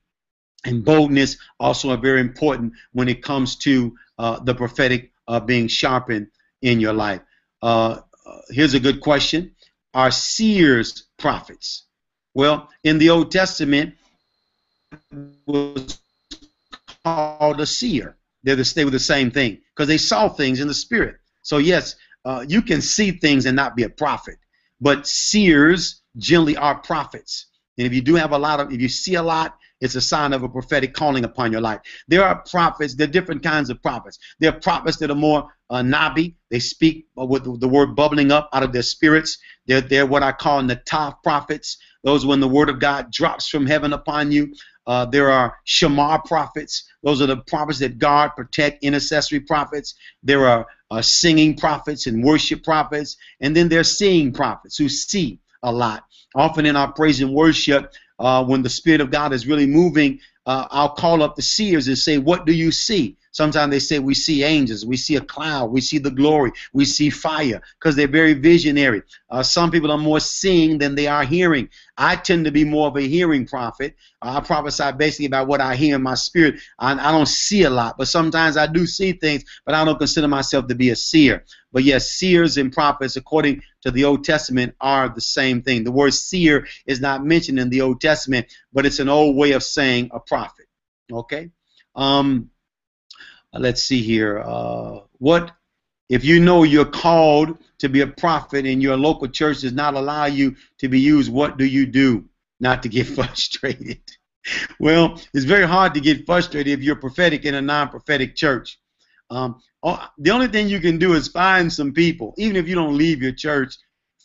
and boldness also are very important when it comes to uh, the prophetic uh, being sharpened in your life. Uh, here's a good question: Are seers prophets? Well, in the Old Testament, was called a seer. They're the, they were the same thing because they saw things in the spirit. So yes, uh, you can see things and not be a prophet, but seers generally are prophets. And if you do have a lot of, if you see a lot, it's a sign of a prophetic calling upon your life. There are prophets, there are different kinds of prophets. There are prophets that are more uh, nabi. They speak with the word bubbling up out of their spirits. They're, they're what I call nataf prophets. Those when the word of God drops from heaven upon you. Uh, there are shamar prophets. Those are the prophets that guard, protect, intercessory prophets. There are uh, singing prophets and worship prophets. And then there are seeing prophets who see a lot. Often in our praise and worship, uh, when the Spirit of God is really moving, uh, I'll call up the seers and say, What do you see? Sometimes they say we see angels, we see a cloud, we see the glory, we see fire, because they're very visionary. Uh, some people are more seeing than they are hearing. I tend to be more of a hearing prophet. Uh, I prophesy basically about what I hear in my spirit. I, I don't see a lot, but sometimes I do see things, but I don't consider myself to be a seer. But yes, seers and prophets, according to the Old Testament, are the same thing. The word seer is not mentioned in the Old Testament, but it's an old way of saying a prophet. Okay? Um, uh, let's see here. Uh, what if you know you're called to be a prophet and your local church does not allow you to be used? What do you do not to get [laughs] frustrated? well, it's very hard to get frustrated if you're prophetic in a non-prophetic church. Um, the only thing you can do is find some people, even if you don't leave your church,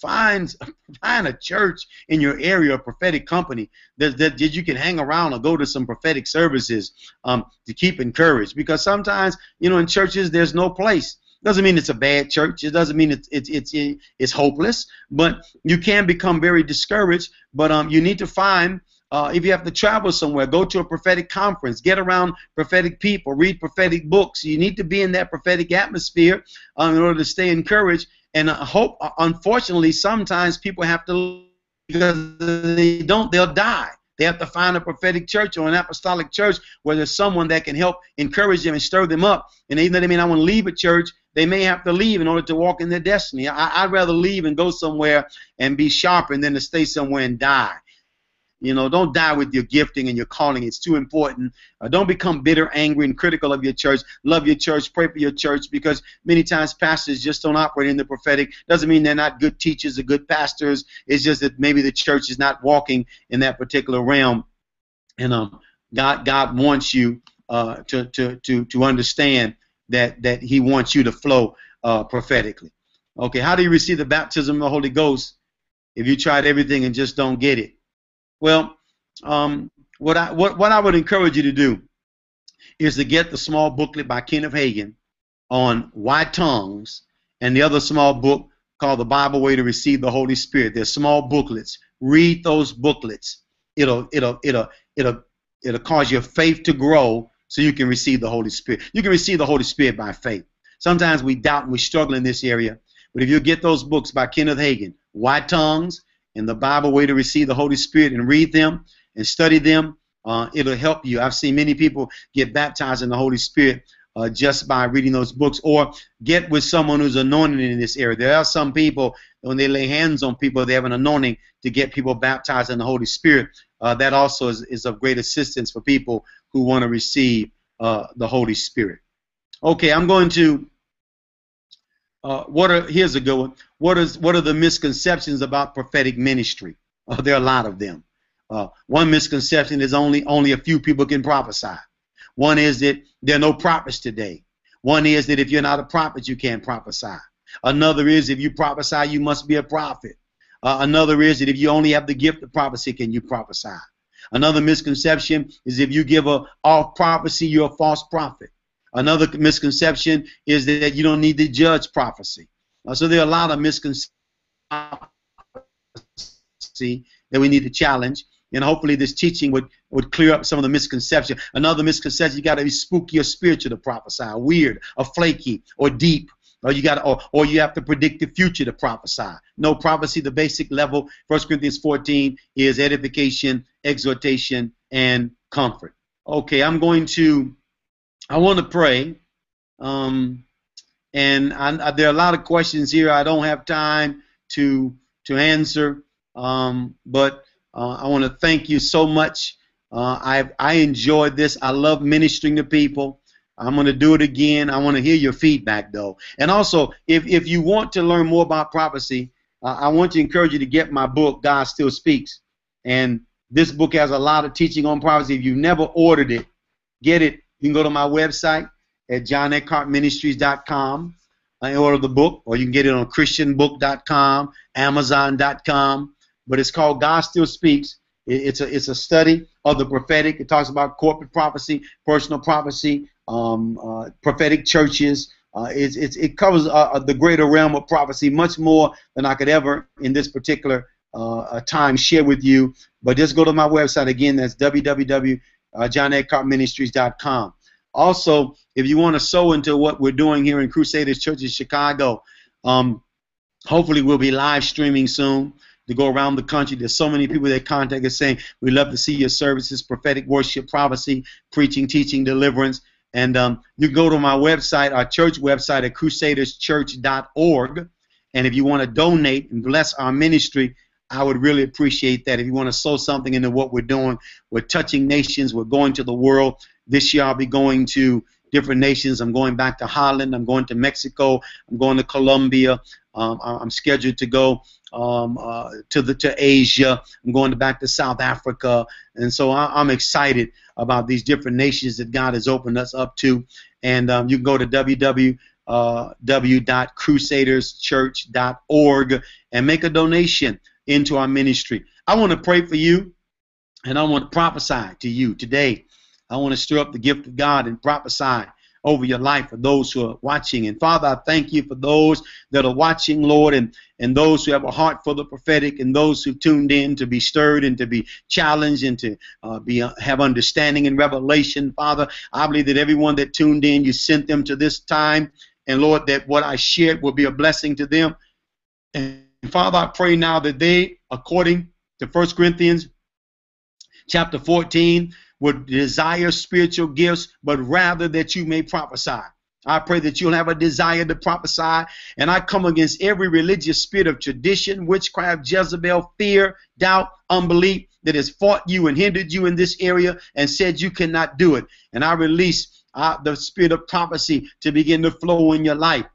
find [laughs] find a church in your area, a prophetic company that, that, that you can hang around or go to some prophetic services um, to keep encouraged. Because sometimes, you know, in churches there's no place. Doesn't mean it's a bad church. It doesn't mean it's it's it's it's hopeless. But you can become very discouraged. But um, you need to find uh, if you have to travel somewhere, go to a prophetic conference, get around prophetic people, read prophetic books. You need to be in that prophetic atmosphere um, in order to stay encouraged and I hope, unfortunately, sometimes people have to because they don't, they'll die. They have to find a prophetic church or an apostolic church where there's someone that can help encourage them and stir them up. And even though they may not want to leave a church, they may have to leave in order to walk in their destiny. I, would rather leave and go somewhere and be sharpened than to stay somewhere and die. You know, don't die with your gifting and your calling. It's too important. Uh, don't become bitter, angry, and critical of your church. Love your church. Pray for your church because many times pastors just don't operate in the prophetic. Doesn't mean they're not good teachers or good pastors. It's just that maybe the church is not walking in that particular realm. And um, God, God wants you uh, to, to, to, to understand that, that He wants you to flow uh, prophetically. Okay, how do you receive the baptism of the Holy Ghost if you tried everything and just don't get it? Well, um, what I what, what I would encourage you to do is to get the small booklet by Kenneth Hagin on why tongues and the other small book called The Bible Way to Receive the Holy Spirit. They're small booklets. Read those booklets. It'll it'll it'll it'll it'll cause your faith to grow so you can receive the Holy Spirit. You can receive the Holy Spirit by faith. Sometimes we doubt and we struggle in this area. But if you get those books by Kenneth Hagin, Why Tongues in the Bible way to receive the Holy Spirit and read them and study them. Uh, it'll help you. I've seen many people get baptized in the Holy Spirit uh, just by reading those books, or get with someone who's anointed in this area. There are some people when they lay hands on people, they have an anointing to get people baptized in the Holy Spirit. Uh, that also is, is of great assistance for people who want to receive uh, the Holy Spirit. Okay, I'm going to uh, what are here's a good one. What is what are the misconceptions about prophetic ministry? [laughs] Uh, there are a lot of them. Uh, one misconception is only only a few people can prophesy. One is that there are no prophets today. One is that if you're not a prophet, you can't prophesy. Another is if you prophesy, you must be a prophet. Uh, another is that if you only have the gift of prophecy, can you prophesy? Another misconception is if you give a off prophecy, you're a false prophet. Another misconception is that you don't need to judge prophecy. Uh, so there are a lot of misconceptions that we need to challenge. And hopefully this teaching would, would clear up some of the misconceptions. Another misconception, you got to be spooky or spiritual to prophesy, weird, or flaky, or deep. Or you got, or, or you have to predict the future to prophesy. No prophecy. The basic level, 1 Corinthians 14, is edification, exhortation, and comfort. Okay, I'm going to I want to pray. Um, and I, I, there are a lot of questions here I don't have time to to answer. Um, but uh, I want to thank you so much. Uh, I I enjoyed this. I love ministering to people. I'm going to do it again. I want to hear your feedback though. And also, if if you want to learn more about prophecy, uh, I want to encourage you to get my book, God Still Speaks. And This book has a lot of teaching on prophecy. If you've never ordered it, get it. You can go to my website at johneckhardtministries.com and order the book, or you can get it on christianbook.com, amazon.com. But it's called God Still Speaks. It's a it's a study of the prophetic. It talks about corporate prophecy, personal prophecy, um, uh, prophetic churches. Uh, it's, it's, it covers uh, uh the greater realm of prophecy much more than I could ever in this particular uh, time share with you. But just go to my website again. That's www.johneckhardtministries.com. Also, if you want to sow into what we're doing here in Crusaders Church in Chicago, um, hopefully we'll be live streaming soon to go around the country. There's so many people that contact us saying, we love to see your services, prophetic worship, prophecy, preaching, teaching, deliverance. And um, you go to my website, our church website at crusaderschurch.org. And if you want to donate and bless our ministry, I would really appreciate that. If you want to sow something into what we're doing, we're touching nations, we're going to the world. This year I'll be going to different nations. I'm going back to Holland, I'm going to Mexico, I'm going to Colombia. Um, I'm scheduled to go um, uh, to the to Asia. I'm going to back to South Africa, and so I, am excited about these different nations that God has opened us up to. And um, you can go to www.crusaderschurch.org uh, and make a donation into our ministry. I want to pray for you, and I want to prophesy to you today. I want to stir up the gift of God and prophesy over your life for those who are watching. And Father, I thank you for those that are watching, Lord, and, and those who have a heart for the prophetic and those who tuned in to be stirred and to be challenged and to uh, be uh, have understanding and revelation. Father, I believe that everyone that tuned in, you sent them to this time. And Lord, that what I shared will be a blessing to them. And Father, I pray now that they, according to 1 Corinthians chapter 14, would desire spiritual gifts, but rather that you may prophesy. I pray that you'll have a desire to prophesy. And I come against every religious spirit of tradition, witchcraft, Jezebel, fear, doubt, unbelief that has fought you and hindered you in this area and said you cannot do it. And I release uh, the spirit of prophecy to begin to flow in your life.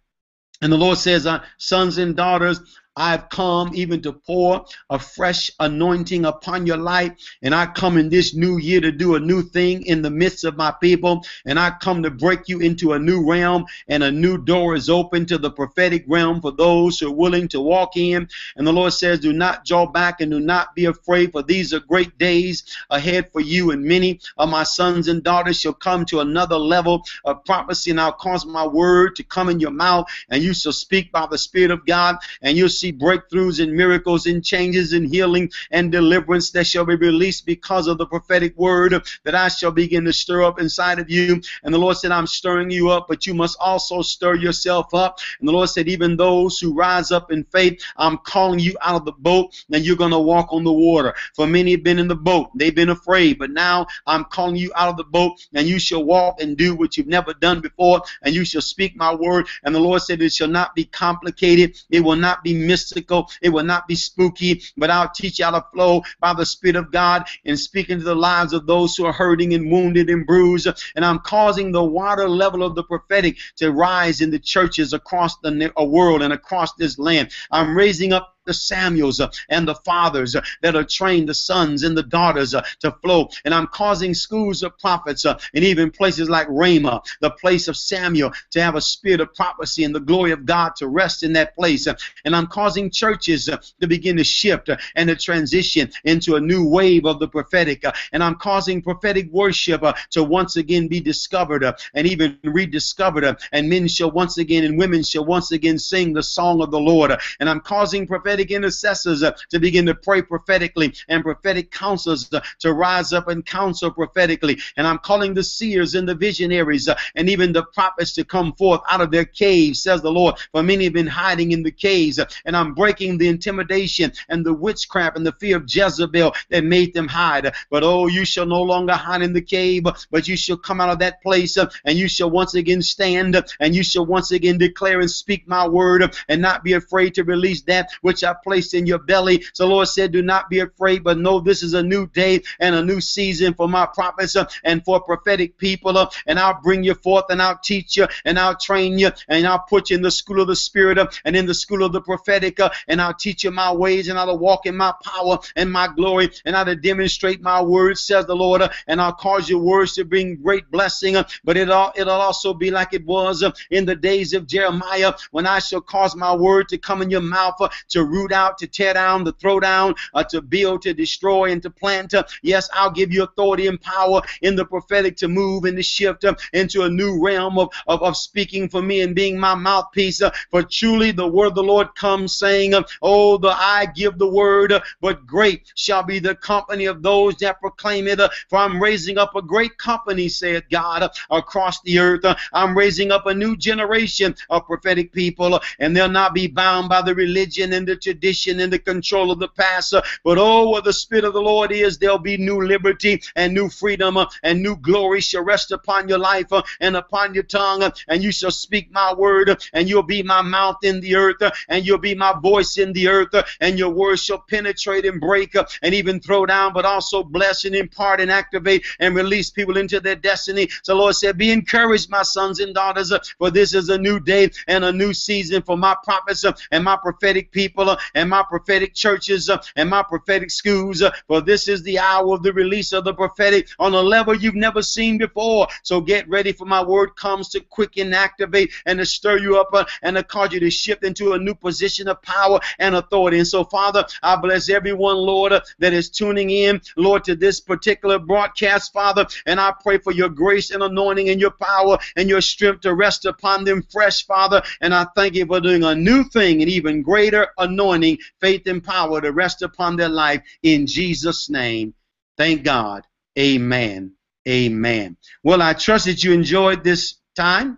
And the Lord says, uh, sons and daughters, I've come even to pour a fresh anointing upon your life. And I come in this new year to do a new thing in the midst of my people. And I come to break you into a new realm. And a new door is open to the prophetic realm for those who are willing to walk in. And the Lord says, Do not draw back and do not be afraid, for these are great days ahead for you. And many of my sons and daughters shall come to another level of prophecy. And I'll cause my word to come in your mouth. And you shall speak by the Spirit of God. And you'll see see breakthroughs and miracles and changes and healing and deliverance that shall be released because of the prophetic word that I shall begin to stir up inside of you. And the Lord said, I'm stirring you up, but you must also stir yourself up. And the Lord said, even those who rise up in faith, I'm calling you out of the boat and you're going to walk on the water. For many have been in the boat, they've been afraid, but now I'm calling you out of the boat and you shall walk and do what you've never done before and you shall speak my word. And the Lord said, it shall not be complicated, it will not be mystical. It will not be spooky, but I'll teach you how to flow by the Spirit of God and speak into the lives of those who are hurting and wounded and bruised. And I'm causing the water level of the prophetic to rise in the churches across the uh, world and across this land. I'm raising up the Samuels uh, and the fathers uh, that are trained the sons and the daughters uh, to flow. And I'm causing schools of prophets uh, and even places like Ramah, the place of Samuel, to have a spirit of prophecy and the glory of God to rest in that place. Uh, and I'm causing churches uh, to begin to shift and to transition into a new wave of the prophetic. And I'm causing prophetic worship to once again be discovered and even rediscovered. And men shall once again and women shall once again sing the song of the Lord. And I'm causing prophetic prophetic intercessors uh, to begin to pray prophetically and prophetic counselors uh, to rise up and counsel prophetically. And I'm calling the seers and the visionaries uh, and even the prophets to come forth out of their caves, says the Lord. For many have been hiding in the caves. And I'm breaking the intimidation and the witchcraft and the fear of Jezebel that made them hide. But oh, you shall no longer hide in the cave, but you shall come out of that place and you shall once again stand and you shall once again declare and speak my word and not be afraid to release that which I've placed in your belly. So, the Lord said, Do not be afraid, but know this is a new day and a new season for my prophets uh, and for prophetic people. Uh, and I'll bring you forth and I'll teach you and I'll train you and I'll put you in the school of the Spirit uh, and in the school of the prophetic. And I'll teach you my ways and I'll walk in my power and my glory and I'll demonstrate my words, says the Lord. And I'll cause your words to bring great blessing. But it'll, it'll also be like it was in the days of Jeremiah when I shall cause my word to come in your mouth to root out, to tear down, to throw down, to build, to destroy, and to plant. Yes, I'll give you authority and power in the prophetic to move and to shift uh, into a new realm of, of, of speaking for me and being my mouthpiece. Uh, for truly the word of the Lord comes saying, uh, Oh, the I give the word, uh, but great shall be the company of those that proclaim it. Uh, for I'm raising up a great company, saith God, uh, across the earth. I'm raising up a new generation of prophetic people, and they'll not be bound by the religion and the tradition and the control of the past. But oh, where the Spirit of the Lord is, there'll be new liberty and new freedom uh, and new glory shall rest upon your life uh, and upon your tongue, uh, and you shall speak my word, and you'll be my mouth in the earth, and you'll be my voice in the earth, and your words shall penetrate and break and even throw down, but also bless and impart and activate and release people into their destiny. So, Lord said, Be encouraged, my sons and daughters, for this is a new day and a new season for my prophets and my prophetic people and my prophetic churches and my prophetic schools. For this is the hour of the release of the prophetic on a level you've never seen before. So get ready for my word comes to quicken, activate, and to stir you up uh, and to cause you to shift into a new position of power and authority. And so, Father, I bless everyone, Lord, uh, that is tuning in, Lord, to this particular broadcast, Father. And I pray for your grace and anointing and your power and your strength to rest upon them fresh, Father. And I thank you for doing a new thing and even greater anointing, faith, and power to rest upon their life in Jesus' name. Thank God. Amen. Amen. Well, I trust that you enjoyed this time.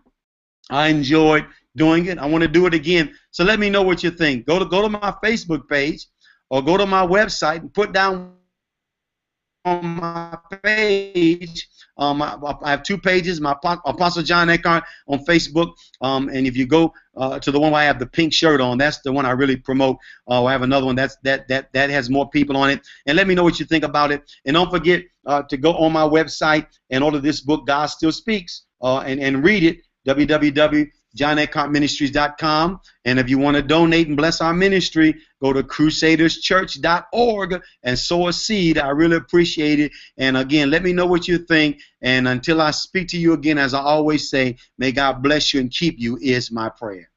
I enjoyed doing it. I want to do it again. So let me know what you think. Go to go to my Facebook page or go to my website and put down on my page. Um, I, I, have two pages. My Apostle John Eckhardt on Facebook, um, and if you go uh, to the one where I have the pink shirt on, that's the one I really promote. Uh, I have another one that's that that that has more people on it. And let me know what you think about it. And don't forget uh, to go on my website and order this book, God Still Speaks, uh, and and read it. www johneckhardtministries.com. And if you want to donate and bless our ministry, go to crusaderschurch.org and sow a seed. I really appreciate it. And again, let me know what you think. And until I speak to you again, as I always say, may God bless you and keep you, is my prayer.